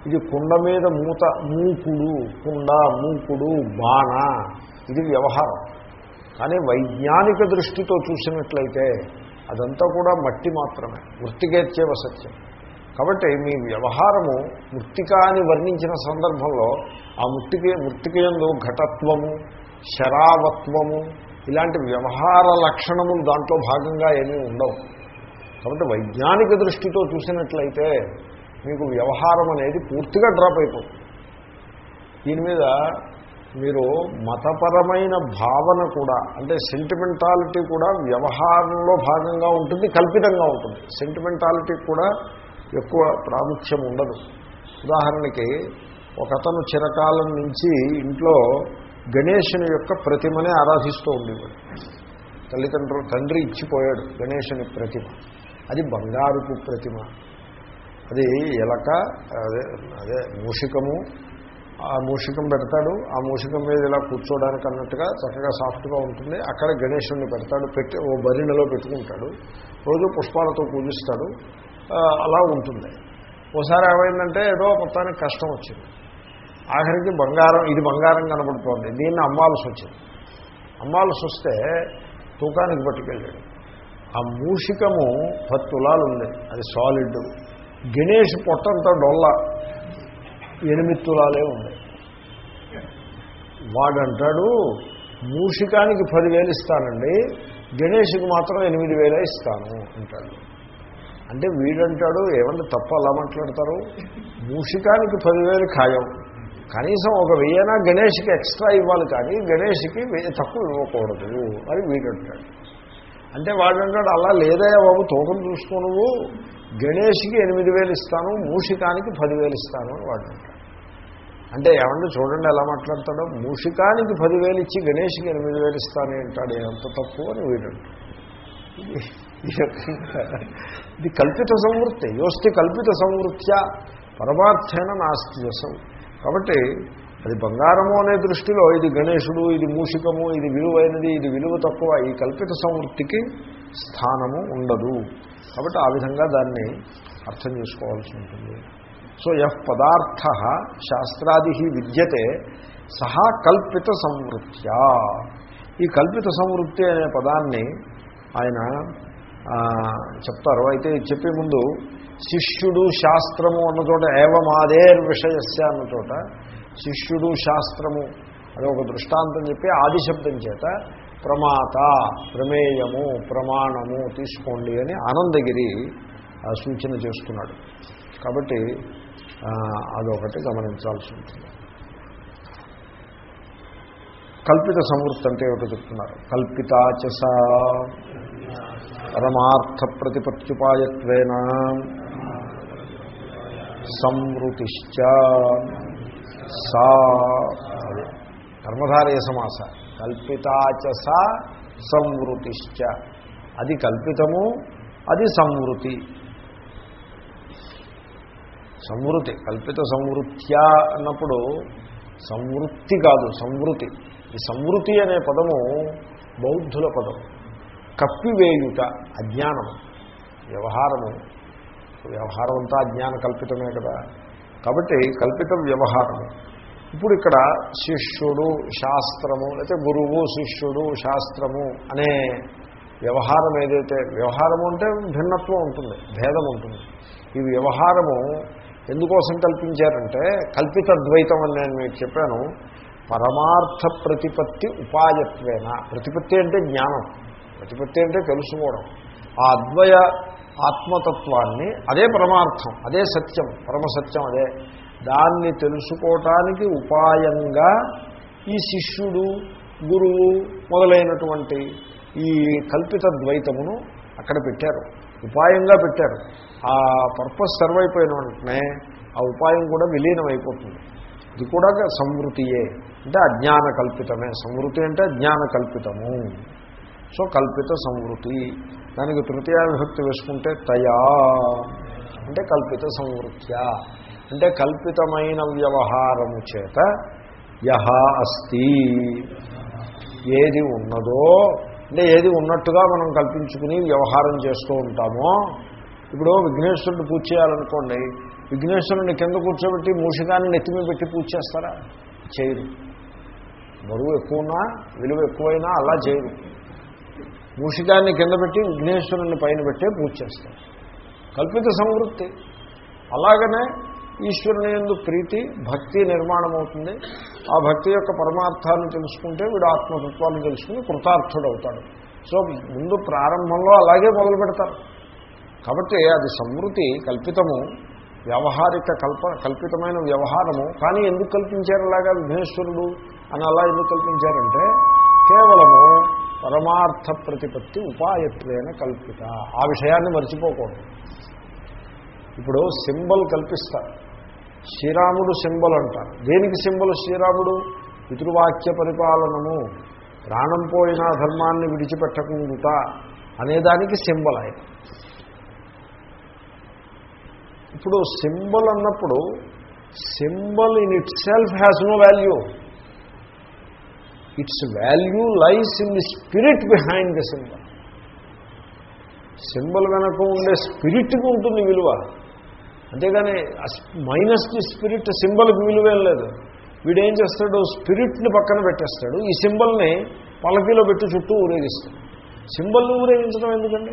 ఇది కుండ మీద మూత మూకుడు కుండ మూకుడు బాణ ఇది వ్యవహారం. కానీ వైజ్ఞానిక దృష్టితో చూసినట్లయితే అదంతా కూడా మట్టి మాత్రమే వృత్తికేర్చేవ సత్యం. కాబట్టి మీ వ్యవహారము మృత్తికాని వర్ణించిన సందర్భంలో ఆ మృత్తికే మృత్తికేందు ఘటత్వము శరావత్వము ఇలాంటి వ్యవహార లక్షణములు దాంట్లో భాగంగా ఏమీ ఉండవు. కాబట్టి వైజ్ఞానిక దృష్టితో చూసినట్లయితే మీకు వ్యవహారం అనేది పూర్తిగా డ్రాప్ అయిపోతుంది. దీని మీద మీరు మతపరమైన భావన కూడా అంటే సెంటిమెంటాలిటీ కూడా వ్యవహారంలో భాగంగా ఉంటుంది కల్పితంగా ఉంటుంది. సెంటిమెంటాలిటీ కూడా ఎక్కువ ప్రాముఖ్యం ఉండదు. ఉదాహరణకి ఒకతను చిరకాలం నుంచి ఇంట్లో గణేశుని యొక్క ప్రతిమనే ఆరాధిస్తూ ఉండేవాడు. తల్లిదండ్రులు తండ్రి ఇచ్చిపోయాడు గణేశుని ప్రతిమ. అది బంగారుపు ప్రతిమ. అది ఎలక అదే అదే మూషికము. ఆ మూషికం పెడతాడు. ఆ మూషికం మీద ఇలా కూర్చోవడానికి అన్నట్టుగా చక్కగా సాఫ్ట్గా ఉంటుంది. అక్కడ గణేశుడిని పెడతాడు పెట్టి ఓ బరిణలో పెట్టుకుంటాడు. రోజు పుష్పాలతో పూజిస్తాడు. అలా ఉంటుంది. ఓసారి ఏమైందంటే ఏదో మొత్తానికి కష్టం వచ్చింది. ఆఖరికి బంగారం ఇది బంగారం కనబడుతోంది. దీన్ని అమ్మాల్సి వచ్చింది అమ్మాల్సి వస్తే తూకానికి పట్టుకెళ్ళాడు. ఆ మూషికము పది తులాలు ఉంది అది సాలిడ్ గణేష్ పొట్టంతా డొల్ల. ఎనిమిది తులాలే ఉంది. వాడంటాడు మూషికానికి పదివేలు ఇస్తానండి. గణేష్కి మాత్రం ఎనిమిది వేలే ఇస్తాను అంటాడు. అంటే వీడంటాడు ఏమన్నా తప్ప అలా మాట్లాడతారు? మూషికానికి పదివేలు ఖాయం. కనీసం ఒక వెయ్యనా గణేష్కి ఎక్స్ట్రా ఇవ్వాలి కానీ గణేష్కి తక్కువ ఇవ్వకూడదు అని వీడంటాడు. అంటే వాడంటాడు అలా లేదయ్యా బాబు తూకం చూసుకో నువ్వు. గణేష్కి ఎనిమిది వేలు ఇస్తాను మూషికానికి పదివేలు ఇస్తాను అని వాడు అంటాడు అంటే ఏమంటే చూడండి ఎలా మాట్లాడతాడో మూషికానికి పదివేలు ఇచ్చి గణేష్కి ఎనిమిది వేలు ఇస్తాను అంటాడు ఎంత తక్కువ అని వీడంటాడు. ఇది- కల్పిత సంవృత్తి. యోస్తి కల్పిత సంవృత్య పరమార్థేన నాస్తి జసం కాబట్టి అది బంగారము అనే దృష్టిలో ఇది గణేశుడు ఇది మూషికము ఇది విలువైనది ఇది విలువ తక్కువ. ఈ కల్పిత సంవృత్తికి స్థానము ఉండదు. కాబట్టి ఆ విధంగా దాన్ని అర్థం చేసుకోవాల్సి ఉంటుంది. సో యహ్ పదార్థ శాస్త్రాది విద్యతే సహా కల్పిత సంవృత్యా. ఈ కల్పిత సంవృత్తి అనే పదాన్ని ఆయన చెప్తారు. అయితే చెప్పే ముందు శిష్యుడు శాస్త్రము అన్న చోట ఏవమాదేర్ విషయస్య అన్న చోట శిష్యుడు శాస్త్రము అది ఒక దృష్టాంతం చెప్పి ఆదిశబ్దం చేత ప్రమాత ప్రమేయము ప్రమాణము తీసుకోండి అని ఆనందగిరి సూచన చేస్తున్నాడు. కాబట్టి అదొకటి గమనించాల్సి ఉంటుంది. కల్పిత సంవృత్తి అంటే ఏమిటో చెప్తున్నారు. కల్పితాచస పరమార్థ ప్రతిపత్యుపాయత్వేన సంవృతిశ్చ సా కర్మధారయ సమాస కల్పితాచస సంవృతిశ్చ. అది కల్పితము అది సంవృతి. సంవృతి కల్పిత సంవృత్యా అన్నప్పుడు సంవృత్తి కాదు సంవృతి. ఈ సంవృతి అనే పదము బౌద్ధుల పదము కప్పివేయుట అజ్ఞానం వ్యవహారము. వ్యవహారం అంతా అజ్ఞాన కల్పితమే కదా. కాబట్టి కల్పిత వ్యవహారము. ఇప్పుడు ఇక్కడ శిష్యుడు శాస్త్రము లేకపోతే గురువు శిష్యుడు శాస్త్రము అనే వ్యవహారం ఏదైతే వ్యవహారము అంటే భిన్నత్వం ఉంటుంది భేదం ఉంటుంది. ఈ వ్యవహారము ఎందుకోసం కల్పించారంటే కల్పిత ద్వైతం అని నేను మీకు చెప్పాను పరమార్థ ప్రతిపత్తి ఉపాయత్వేన. ప్రతిపత్తి అంటే జ్ఞానం. ప్రతిపత్తి అంటే తెలుసుకోవడం. ఆ అద్వయ ఆత్మతత్వాన్ని అదే పరమార్థం అదే సత్యం పరమసత్యం అదే. దాన్ని తెలుసుకోవటానికి ఉపాయంగా ఈ శిష్యుడు గురువు మొదలైనటువంటి ఈ కల్పిత ద్వైతమును అక్కడ పెట్టారు. ఉపాయంగా పెట్టారు. ఆ పర్పస్ సర్వ్ అయిపోయిన వెంటనే ఆ ఉపాయం కూడా విలీనం అయిపోతుంది. ఇది కూడా సంవృతియే. అంటే అజ్ఞాన కల్పితమే. సంవృతి అంటే అజ్ఞాన కల్పితము. సో కల్పిత సంవృతి. దానికి తృతీయ విభక్తి వేసుకుంటే తయా. అంటే కల్పిత సంవృత్య. అంటే కల్పితమైన వ్యవహారము చేత యహ అస్తి. ఏది ఉన్నదో అంటే ఏది ఉన్నట్టుగా మనం కల్పించుకుని వ్యవహారం చేస్తూ ఉంటామో. ఇప్పుడు విఘ్నేశ్వరుడు పూజ చేయాలనుకోండి విఘ్నేశ్వరుని కింద కూర్చోబెట్టి మూషికాన్ని నెత్తిమి పెట్టి పూజ చేస్తారా? చేయరు. బరువు ఎక్కువనా విలువ ఎక్కువైనా అలా చేయరు. మూషికాన్ని కింద పెట్టి విఘ్నేశ్వరుని పైన పెట్టే పూజ చేస్తారు. కల్పిత సంవృత్తి అలాగనే ఈశ్వరుని ఎందు ప్రీతి భక్తి నిర్మాణం అవుతుంది ఆ భక్తి యొక్క పరమార్థాన్ని తెలుసుకుంటే వీడు ఆత్మతత్వాన్ని తెలుసుకుని కృతార్థుడు అవుతాడు సో ముందు ప్రారంభంలో అలాగే మొదలు పెడతారు. కాబట్టి అది సంవృతి కల్పితము వ్యవహారిక కల్ప కల్పితమైన వ్యవహారము. కానీ ఎందుకు కల్పించారు అలాగా విఘ్నేశ్వరుడు అని అలా ఎందుకు కల్పించారంటే కేవలము పరమార్థ ప్రతిపత్తి ఉపాయత్వేన కల్పిత. ఆ విషయాన్ని మర్చిపోకూడదు. ఇప్పుడు సింబల్ కల్పిస్తారు శ్రీరాముడు సింబల్ అంటారు దేనికి సింబల్ శ్రీరాముడు? పితృవాక్య పరిపాలనము. ప్రాణం పోయిన ధర్మాన్ని విడిచిపెట్టకుండా అనేదానికి సింబల్ ఆయన. ఇప్పుడు సింబల్ అన్నప్పుడు symbol in itself has no value. Its value lies in the spirit behind the symbol symbol వెనక ఉండే స్పిరిట్కి ఉంటుంది విలువ. అంతేగాని మైనస్ ది స్పిరిట్ సింబల్కి విలువేం లేదు. వీడేం చేస్తాడు? స్పిరిట్ని పక్కన పెట్టేస్తాడు. ఈ సింబల్ని పలకీలో పెట్టి చుట్టూ ఊరేగిస్తాడు. సింబల్ని ఊరేగించడం ఎందుకండి?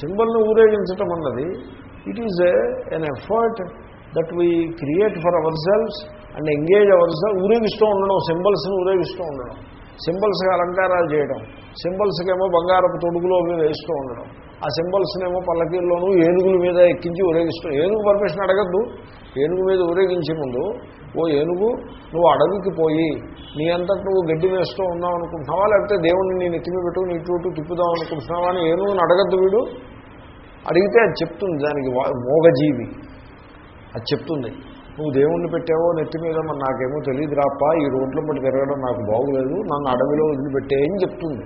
సింబల్ని ఊరేగించటం అన్నది it is an effort that we create for ourselves and engage our ఊరేగిస్తూ ఉండడం సింబల్స్ని ఊరేగిస్తూ ఉండడం. సింబల్స్కి అలంకారాలు చేయడం. సింబల్స్కి ఏమో బంగారపు తొడుగులో అవి వేస్తూ ఉండడం. ఆ సింబల్స్ని ఏమో పల్లకీల్లోనూ ఏనుగుల మీద ఎక్కించి ఊరేగిస్తూ ఏనుగు పర్మిషన్ అడగద్దు. ఏనుగు మీద ఊరేగించే ముందు ఓ ఏనుగు నువ్వు అడవికి పోయి నీ అంతటి నువ్వు గడ్డి వేస్తూ ఉన్నావు అనుకుంటున్నావా? లేకపోతే దేవుణ్ణి నీ నెత్తిమి పెట్టు నీ చోటు తిప్పుదాం అనుకుంటున్నావా? అని ఏనుగుని అడగద్దు వీడు. అడిగితే అది చెప్తుంది దానికి వా- మోగజీవి. అది చెప్తుంది. నువ్వు దేవుణ్ణి పెట్టావో నెత్తి మీద మరి నాకేమో తెలియదు రాప్ప ఈ రోడ్లు పట్టి తిరగడం నాకు బాగులేదు నన్ను అడవిలో వదిలిపెట్టే అని చెప్తుంది.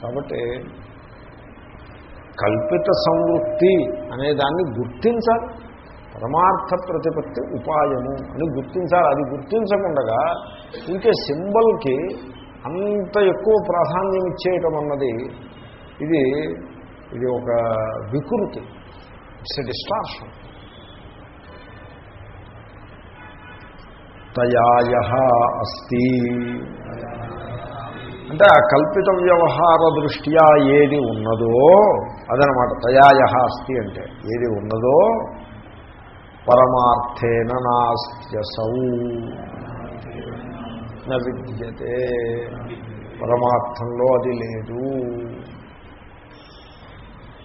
కాబట్టి కల్పిత సంవృత్తి అనేదాన్ని గుర్తించాలి. పరమార్థ ప్రతిపత్తి ఉపాయము అని గుర్తించాలి. అది గుర్తించకుండా ఇంకే సింబల్కి అంత ఎక్కువ ప్రాధాన్యం ఇచ్చేయటం అన్నది ఇది ఇది ఒక వికృతి. ఇట్స్ ఎ డిస్టార్షన్ తయాయ అస్తి. అంటే ఆ కల్పిత వ్యవహార దృష్ట్యా ఏది ఉన్నదో అదనమాట తయాయ అస్తి అంటే ఏది ఉన్నదో పరమార్థేన నాస్త్యసౌ. విద్యతే. పరమార్థంలో అది లేదు.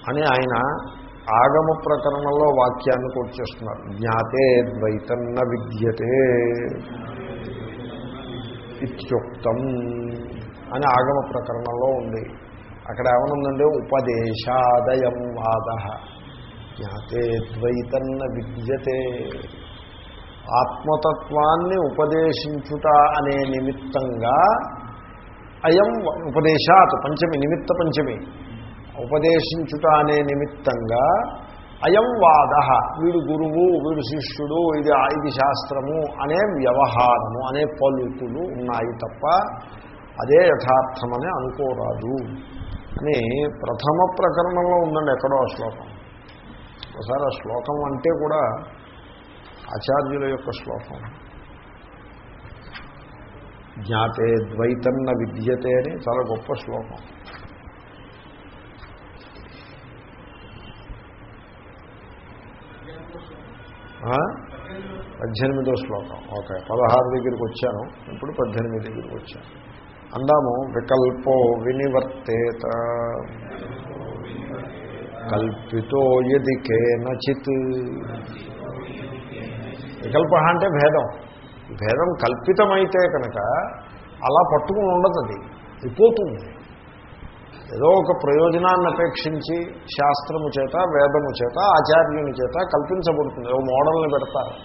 అని ఆయన ఆగమ ప్రకరణంలో వాక్యాన్ని కోట్ చేస్తున్నారు. జ్ఞాతే ద్వైతన్న విద్యతే ఇత్యుక్తం అని ఆగమ ప్రకరణంలో ఉంది. అక్కడ ఏమనుందంటే ఉపదేశాదయం వాద. జ్ఞాతే ద్వైతన్న విద్యతే. ఆత్మతత్వాన్ని ఉపదేశించుట అనే నిమిత్తంగా అయం ఉపదేశాత్ పంచమి నిమిత్త పంచమి. ఉపదేశించుట అనే నిమిత్తంగా అయం వాద. వీడు గురువు వీడు శిష్యుడు ఇది ఇది శాస్త్రము అనే వ్యవహారము అనే పలుకులు ఉన్నాయి తప్ప అదే యథార్థమని అనుకోరాదు. అని ప్రథమ ప్రకరణంలో ఉందండి ఎక్కడో ఆ శ్లోకం. ఒకసారి ఆ శ్లోకం అంటే కూడా ఆచార్యుల యొక్క శ్లోకం. జ్ఞాతే ద్వైతన్న విద్యతే అని చాలా గొప్ప శ్లోకం. పద్దెనిమిదో శ్లోకం. ఓకే పదహారు దగ్గరికి వచ్చాను. ఇప్పుడు పద్దెనిమిది దగ్గరికి వచ్చాను. అందాము వికల్పో వినివర్తేత. కల్పితో ఎది కేనచిత్. వికల్ప అంటే భేదం. భేదం కల్పితమైతే కనుక అలా పట్టుకుని ఉండదు అది. అయిపోతుంది ఏదో ఒక ప్రయోజనాన్ని అపేక్షించి శాస్త్రము చేత వేదము చేత ఆచార్యుని చేత కల్పించబడుతుంది. ఓ మోడల్ని పెడతారు.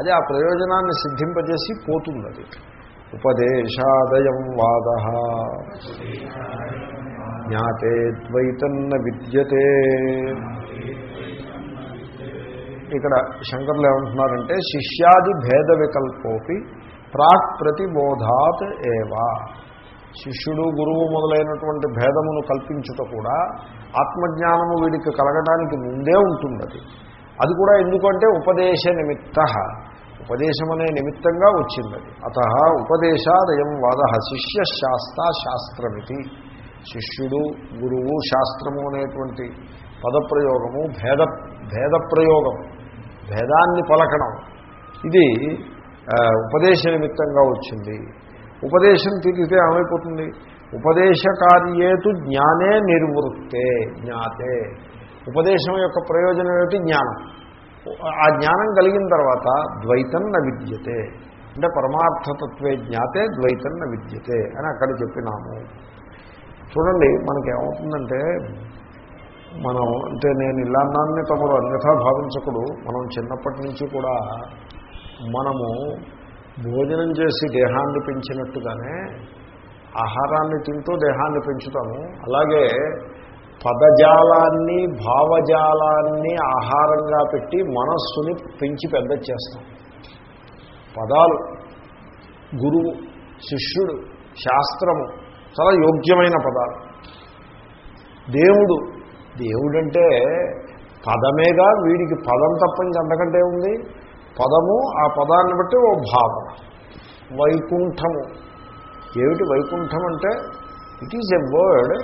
అది ఆ ప్రయోజనాన్ని సిద్ధింపజేసి పోతుంది అది ఉపదేశాదయం వాద. జ్ఞాతే ద్వైతన్న విద్యతే. ఇక్కడ శంకర్లు ఏమంటున్నారంటే శిష్యాది భేద వికల్పోపి ప్రాక్ ప్రతిబోధాత్ ఏవా. శిష్యుడు గురువు మొదలైనటువంటి భేదమును కల్పించుట కూడా ఆత్మజ్ఞానము వీడికి కలగడానికి ముందే ఉంటుంది అది అది కూడా ఎందుకంటే ఉపదేశ నిమిత్త. ఉపదేశం అనే నిమిత్తంగా వచ్చింది అది అత ఉపదేశాదయం వాద శిష్య శాస్త్ర శాస్త్రమితి. శిష్యుడు గురువు శాస్త్రము అనేటువంటి పదప్రయోగము భేద భేద ప్రయోగం భేదాన్ని పలకడం. ఇది ఉపదేశ నిమిత్తంగా వచ్చింది. ఉపదేశం తిరిగితే ఏమైపోతుంది? ఉపదేశ కార్యేతు జ్ఞానే నిర్వృత్తే జ్ఞాతే. ఉపదేశం యొక్క ప్రయోజనం ఏమిటి? జ్ఞానం. ఆ జ్ఞానం కలిగిన తర్వాత ద్వైతం న విద్యతే. అంటే పరమార్థతత్వే జ్ఞాతే ద్వైతం న విద్యతే అని అక్కడ చెప్పినాము. చూడండి మనకి ఏమవుతుందంటే మనం అంటే నేను ఇలా అన్నాన్ని తమరు అన్యథా భావించకుడు మనం చిన్నప్పటి నుంచి కూడా మనము భోజనం చేసి దేహాన్ని పెంచినట్టుగానే ఆహారాన్ని తింటూ దేహాన్ని పెంచుతాము. అలాగే పదజాలాన్ని భావజాలాన్ని ఆహారంగా పెట్టి మనస్సుని పెంచి పెద్ద చేస్తాం. పదాలు గురువు శిష్యుడు శాస్త్రము చాలా యోగ్యమైన పదాలు. దేవుడు దేవుడంటే పదమేగా వీడికి పదం తప్ప ఇంకంతకంటే ఉంది? పదము ఆ పదాన్ని బట్టి ఓ భావన వైకుంఠము. ఏమిటి వైకుంఠం అంటే? It is a word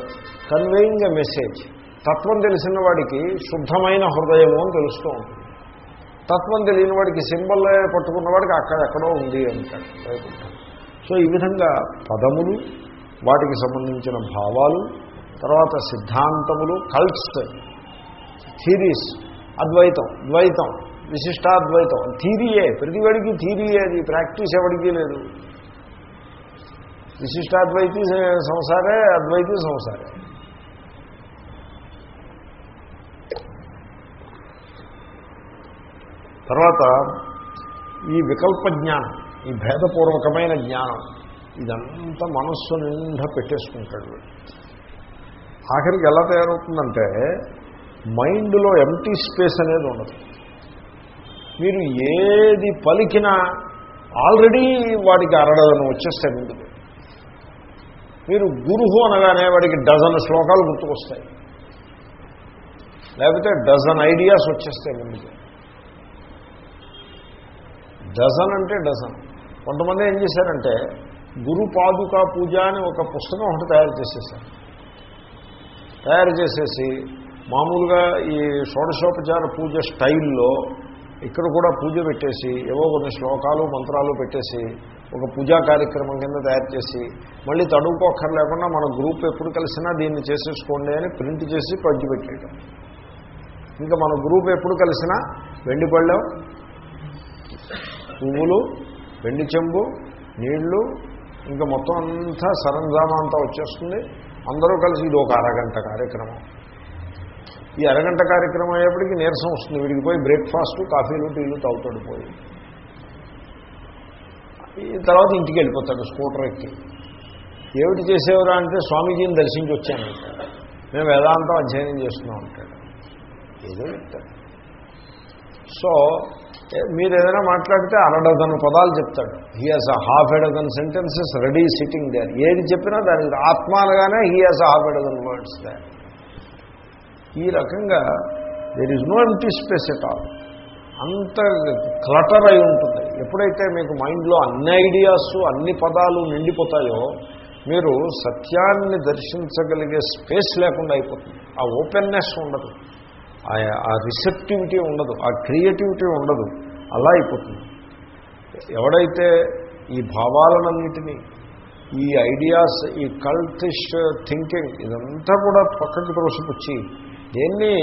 conveying a message తత్వం తెలిసిన వాడికి శుద్ధమైన హృదయము అని తెలుస్తూ ఉంటుంది. తత్వం తెలియని వాడికి సింబల్ పట్టుకున్న వాడికి అక్కడెక్కడో ఉంది అంటాడు వైకుంఠం. సో ఈ విధంగా పదములు వాటికి సంబంధించిన భావాలు తర్వాత సిద్ధాంతములు కల్ట్స్ థీరీస్ అద్వైతం ద్వైతం. విశిష్టాద్వైతం. థీరీయే ప్రతివాడికి థీరీయే అది ప్రాక్టీస్ ఎవడికి లేదు. విశిష్టాద్వైతి సంసారే అద్వైతి సంసారే. తర్వాత ఈ వికల్ప జ్ఞానం ఈ భేదపూర్వకమైన జ్ఞానం ఇదంతా మనస్సు నిండా పెట్టేసుకుంటాడు ఆఖరికి ఎలా తయారవుతుందంటే మైండ్లో ఎంటీ స్పేస్ అనేది ఉండదు. మీరు ఏది పలికినా ఆల్రెడీ వాడికి అరడదను వచ్చేస్తాయి ముందుకు మీరు గురువు అనగానే వాడికి డజన్ శ్లోకాలు గుర్తుకొస్తాయి. లేకపోతే డజన్ ఐడియాస్ వచ్చేస్తాయి ముందుకు డజన్ అంటే డజన్. కొంతమంది ఏం చేశారంటే గురు పాదుకా పూజ అని ఒక పుస్తకం ఒకటి తయారు చేసేసారు తయారు చేసేసి మామూలుగా ఈ షోడశోపచార పూజ స్టైల్లో ఇక్కడ కూడా పూజ పెట్టేసి ఏవో కొన్ని శ్లోకాలు మంత్రాలు పెట్టేసి ఒక పూజా కార్యక్రమం కింద తయారు చేసి మళ్ళీ తడుపుకోక్కర్ లేకుండా మన గ్రూప్ ఎప్పుడు కలిసినా దీన్ని చేసేసుకోండి అని ప్రింట్ చేసి పంచి పెట్టేయడం ఇంకా మన గ్రూప్ ఎప్పుడు కలిసినా వెండి పళ్ళెం పువ్వులు వెండి చెంబు నీళ్ళు ఇంకా మొత్తం అంతా సరంజామా అంతా వచ్చేస్తుంది. అందరూ కలిసి ఇది ఒక అరగంట కార్యక్రమం. ఈ అరగంట కార్యక్రమం అయ్యేప్పటికీ నీరసం వస్తుంది. వీడికి పోయి బ్రేక్ఫాస్ట్ కాఫీలు టీలు తాగుతాడు పోయి. ఈ తర్వాత ఇంటికి వెళ్ళిపోతాడు స్కూటర్ ఎక్కి. ఏమిటి చేసేవరా అంటే స్వామీజీని దర్శించి వచ్చాను మేము వేదాంతం అధ్యయనం చేస్తున్నాం అంటాడు. ఏదో చెప్తాడు. సో మీరు ఏదైనా మాట్లాడితే అరడజన్ పదాలు చెప్తాడు. He has a half a dozen sentences ready sitting there ఏది చెప్పినా దానికి ఆత్మాలుగానే he has a half a dozen words there ఈ రకంగా there is no empty space at all అంత క్లటర్ అయి ఉంటుంది. ఎప్పుడైతే మీకు మైండ్లో అన్ని ఐడియాస్ అన్ని పదాలు నిండిపోతాయో మీరు సత్యాన్ని దర్శించగలిగే స్పేస్ లేకుండా అయిపోతుంది. ఆ ఓపెన్నెస్ ఉండదు. ఆ- ఆ రిసెప్టివిటీ ఉండదు. ఆ క్రియేటివిటీ ఉండదు. అలా అయిపోతుంది. ఎవడైతే ఈ భావాలన్నిటినీ ఈ ఐడియాస్ ఈ కల్టిష్ థింకింగ్ ఇదంతా కూడా పక్కకి త్రోసిపుచ్చి దేన్ని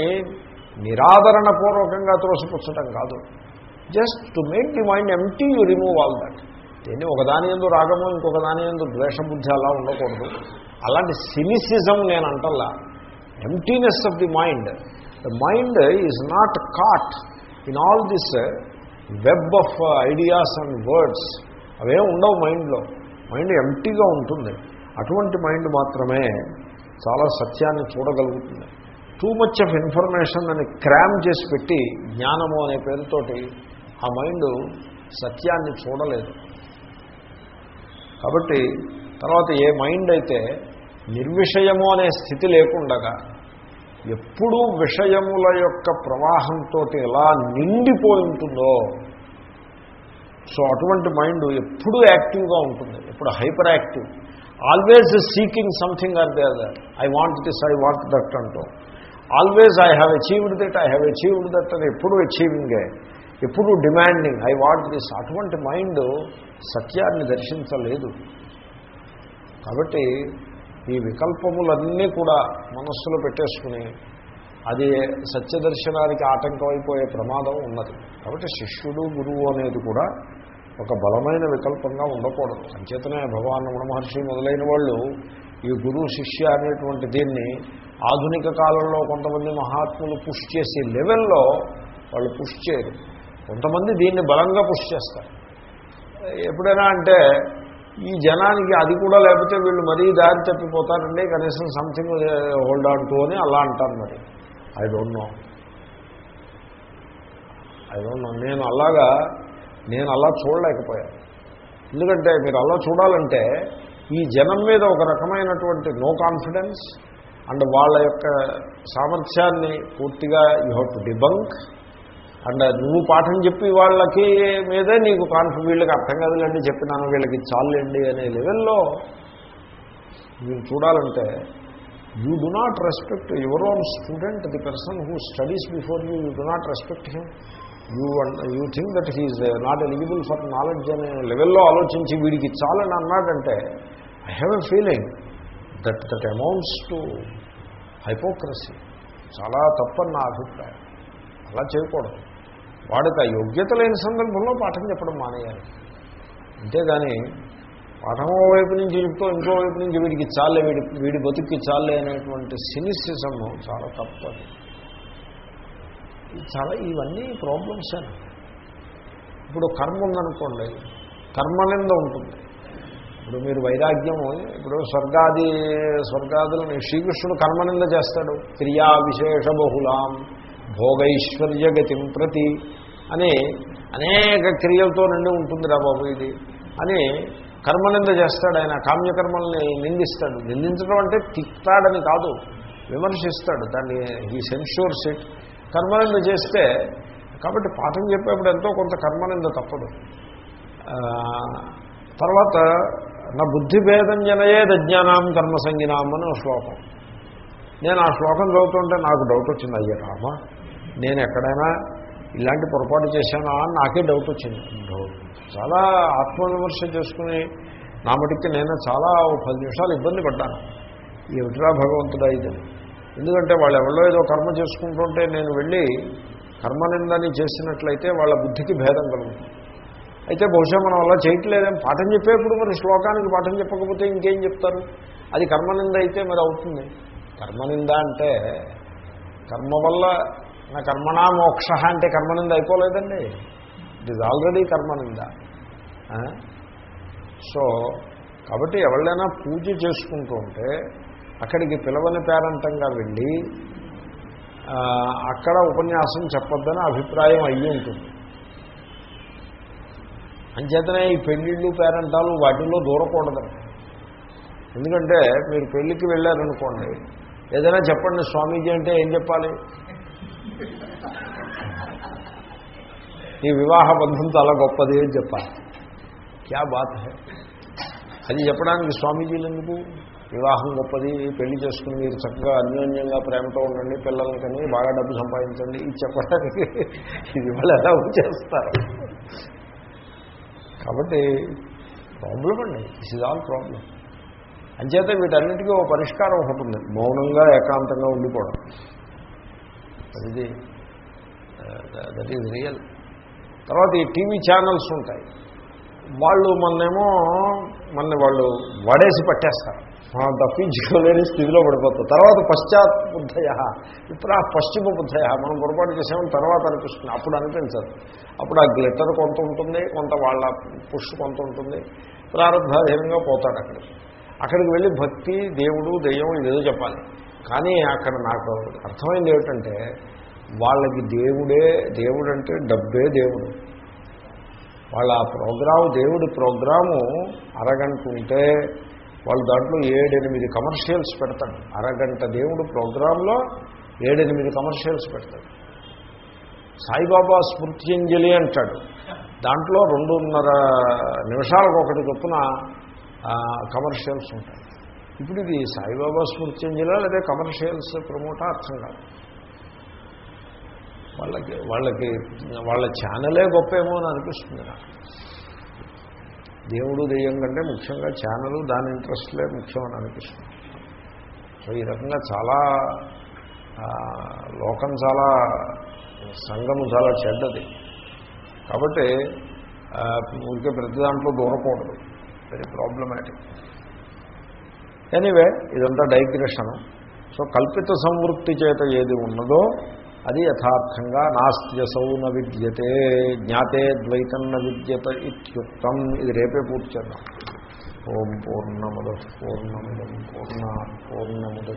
నిరాదరణపూర్వకంగా త్రోసిపుచ్చటం కాదు. Just to make the mind empty you remove all that దేన్ని ఒకదాని ఎందు రాగము ఇంకొక దాని ఎందు ద్వేషబుద్ధి అలా ఉండకూడదు. అలాంటి సినిసిజం నేను అంటల్లా emptiness of the mind the mind is not caught in all this web of ideas and words అవేం ఉండవు మైండ్లో. మైండ్ ఎంటీగా ఉంటుంది. అటువంటి మైండ్ మాత్రమే చాలా సత్యాన్ని చూడగలుగుతుంది. టూ మచ్ ఆఫ్ ఇన్ఫర్మేషన్ అని క్రామ్ చేసి పెట్టి జ్ఞానము అనే పేరుతోటి ఆ మైండ్ సత్యాన్ని చూడలేదు. కాబట్టి తర్వాత ఏ మైండ్ అయితే నిర్విషయము అనే స్థితి లేకుండగా ఎప్పుడూ విషయముల యొక్క ప్రవాహంతో ఎలా నిండిపోయి ఉంటుందో సో అటువంటి మైండ్ ఎప్పుడూ యాక్టివ్గా ఉంటుంది. ఎప్పుడు hyper active. Always seeking something or the other. I want this I want that అంటూ. Always I have achieved that I have achieved that అని ఎప్పుడు అచీవింగే ఎప్పుడు డిమాండింగ్ ఐ వాంట్ దిస్ అటువంటి మైండ్ సత్యాన్ని దర్శించలేదు. కాబట్టి ఈ వికల్పములన్నీ కూడా మనస్సులో పెట్టేసుకుని అది సత్యదర్శనానికి ఆటంకం అయిపోయే ప్రమాదం ఉన్నది. కాబట్టి శిష్యుడు గురువు అనేది కూడా ఒక బలమైన వికల్పంగా ఉండకూడదు. అంచేతనే భగవాన్ రమణ మహర్షి మొదలైన వాళ్ళు ఈ గురువు శిష్య అనేటువంటి దీన్ని ఆధునిక కాలంలో కొంతమంది మహాత్ములు పుష్ చేసే లెవెల్లో వాళ్ళు పుష్ చేయరు. కొంతమంది దీన్ని బలంగా పుష్ చేస్తారు. ఎప్పుడైనా అంటే ఈ జనానికి అది కూడా లేకపోతే వీళ్ళు మరీ దారి తప్పిపోతారండి కనీసం సంథింగ్ హోల్డ్ ఆన్ టు అని అలా అంటారు మరి. I don't know I don't know నేను అలాగా నేను అలా చూడలేకపోయాను. ఎందుకంటే మీరు అలా చూడాలంటే ఈ జనం మీద ఒక రకమైనటువంటి నో కాన్ఫిడెన్స్ అండ్ వాళ్ళ యొక్క సామర్థ్యాన్ని పూర్తిగా you have to debunk. And నువ్వు పాఠం చెప్పి వాళ్ళకి మీదే నీకు కాన్ఫి వీళ్ళకి అర్థం కాదులేండి చెప్పినాను వీళ్ళకి చాలండి అనే లెవెల్లో మీరు చూడాలంటే you do not respect your own student the person who studies before you you do not respect him. You you think that he is not eligible for knowledge అనే లెవెల్లో ఆలోచించి వీడికి చాలని అన్నాడంటే I have a feeling that that amounts to hypocrisy చాలా తప్పని నా అభిప్రాయం. అలా చేయకూడదు. వాడికి ఆ యోగ్యత లేని సందర్భంలో పాఠం చెప్పడం మానేయాలి. అంతేగాని పాఠం వైపు నుంచి చెప్తూ ఇంకో వైపు నుంచి వీడికి చాలే వీడి వీడి బతుక్కి చాలే అనేటువంటి సినిసిజం చాలా తప్పదు. చాలా ఇవన్నీ ప్రాబ్లమ్స్ అని ఇప్పుడు కర్మ ఉందనుకోండి కర్మ నింద ఉంటుంది. ఇప్పుడు మీరు వైరాగ్యము ఇప్పుడు స్వర్గాది స్వర్గాదులను శ్రీకృష్ణుడు కర్మనింద చేస్తాడు. క్రియా విశేష బహుళాం భోగైశ్వర్యగతిం ప్రతి అని అనేక క్రియలతో నిండి ఉంటుంది రా బాబు ఇది. అని కర్మనింద చేస్తాడు ఆయన కామ్యకర్మల్ని నిందిస్తాడు. నిందించడం అంటే తిట్టాడని కాదు విమర్శిస్తాడు. దాన్ని ఈ సెన్ష్యూర్స్ ఇట్. కర్మనింద చేస్తే కాబట్టి పాఠం చెప్పేప్పుడు ఎంతో కొంత కర్మనింద తప్పదు. తర్వాత నా బుద్ధి భేదం జనయే దజ్ఞానాం కర్మ సంజ్ఞానం అని ఒక శ్లోకం. నేను ఆ శ్లోకం చదువుతుంటే నాకు డౌట్ వచ్చింది అయ్యా రామ నేను ఎక్కడైనా ఇలాంటి పొరపాటు చేశానా అని నాకే డౌట్ వచ్చింది. చాలా ఆత్మవిమర్శ చేసుకుని నా మటుకి నేను చాలా పది నిమిషాలు ఇబ్బంది పడ్డాను. ఏమిట్రా భగవంతుడా ఇది? ఎందుకంటే వాళ్ళు ఎవరో ఏదో కర్మ చేసుకుంటుంటే నేను వెళ్ళి కర్మనిందని చేసినట్లయితే వాళ్ళ బుద్ధికి భేదం కలుగుతుంది. అయితే బహుశా మనం అలా చేయట్లేదేం? పాఠం చెప్పేప్పుడు మరి శ్లోకానికి పాఠం చెప్పకపోతే ఇంకేం చెప్తారు? అది కర్మనింద అయితే మరి అవుతుంది. కర్మనింద అంటే కర్మ వల్ల నా కర్మణా మోక్ష అంటే కర్మనింద అయిపోలేదండి. ఇట్ ఈజ్ ఆల్రెడీ కర్మనింద. సో కాబట్టి ఎవళ్ళైనా పూజ చేసుకుంటూ ఉంటే అక్కడికి పిలవని పేరంతంగా వెళ్ళి అక్కడ ఉపన్యాసం చెప్పొద్దని అభిప్రాయం అయ్యి ఉంటుంది. అంచేతనే ఈ పెళ్ళిళ్ళు పేరంటాలు వాటిల్లో దూరకూడదండి ఎందుకంటే మీరు పెళ్ళికి వెళ్ళారనుకోండి ఏదైనా చెప్పండి స్వామీజీ అంటే ఏం చెప్పాలి? ఈ వివాహ బంధం చాలా గొప్పది అని చెప్పాలి. క్యా బాత్ అది చెప్పడానికి స్వామీజీలు ఎందుకు? వివాహం గొప్పది పెళ్ళి చేసుకుని మీరు చక్కగా అన్యోన్యంగా ప్రేమతో ఉండండి పిల్లల్ని కానీ బాగా డబ్బు సంపాదించండి ఇది చెప్పడానికి ఇది వాళ్ళు ఎలా చేస్తారు. కాబట్టి ప్రాబ్లం అండి. దిస్ ఇస్ ఆల్ ప్రాబ్లం అంచేత వీటన్నిటికీ ఒక పరిష్కారం ఒకటి ఉంది. మౌనంగా ఏకాంతంగా ఉండిపోవడం. అది దట్ ఈజ్ రియల్ తర్వాత ఈ టీవీ ఛానల్స్ ఉంటాయి. వాళ్ళు మొన్నేమో మన వాళ్ళు వడేసి పట్టేస్తారు. తప్పించుకోలేని స్థితిలో పడిపోతాం. తర్వాత పశ్చాత్ బుద్ధయ. ఇప్పుడు ఆ పశ్చిమ బుద్ధయ. మనం పొరపాటు చేసామని తర్వాత అనిపిస్తుంది. అప్పుడు అనిపించదు. అప్పుడు ఆ గ్లిటర్ కొంత ఉంటుంది కొంత వాళ్ళ పుష్ కొంత ఉంటుంది. ప్రారంభాధీనంగా పోతాడు అక్కడికి అక్కడికి వెళ్ళి భక్తి దేవుడు దెయ్యం ఇదేదో చెప్పాలి. కానీ అక్కడ నాకు అర్థమైంది ఏమిటంటే వాళ్ళకి దేవుడే దేవుడు అంటే డబ్బే దేవుడు. వాళ్ళ ఆ ప్రోగ్రాము దేవుడి ప్రోగ్రాము అరగంటుంటే వాళ్ళు దాంట్లో ఏడెనిమిది కమర్షియల్స్ పెడతాడు అరగంట దేవుడు ప్రోగ్రాంలో ఏడెనిమిది కమర్షియల్స్ పెడతాడు. సాయిబాబా స్మృత్యంజలి అంటాడు. దాంట్లో రెండున్నర నిమిషాలకు ఒకటి చొప్పున కమర్షియల్స్ ఉంటాయి. ఇప్పుడు ఇది సాయిబాబా స్మృత్యంజలి లేదా కమర్షియల్స్ ప్రమోటా అర్థం కాదు. వాళ్ళకి వాళ్ళకి వాళ్ళ ఛానలే గొప్పేమో అని అనిపిస్తుంది నాకు. దేవుడు దెయ్యం కంటే ముఖ్యంగా ఛానల్ దాని ఇంట్రెస్ట్లే ముఖ్యం అని అనిపిస్తుంది. సో ఈ రకంగా చాలా లోకం చాలా సంఘము చాలా చెడ్డది. కాబట్టి ఊరికే ప్రతి దాంట్లో దూరకూడదు. వెరీ ప్రాబ్లమాటిక్ ఎనీవే ఇదంతా డైగ్రెషను సో కల్పిత సంవృత్తి చేత ఏది ఉన్నదో అది యథార్థంగా నాస్త్యసౌ న విద్యతే జ్ఞాతే ద్వైతం న విద్యత ఇత్యుక్తం. ఇది రేపే పూర్తి చేద్దాం. ఓం పూర్ణముద పూర్ణముదం పూర్ణ పూర్ణముద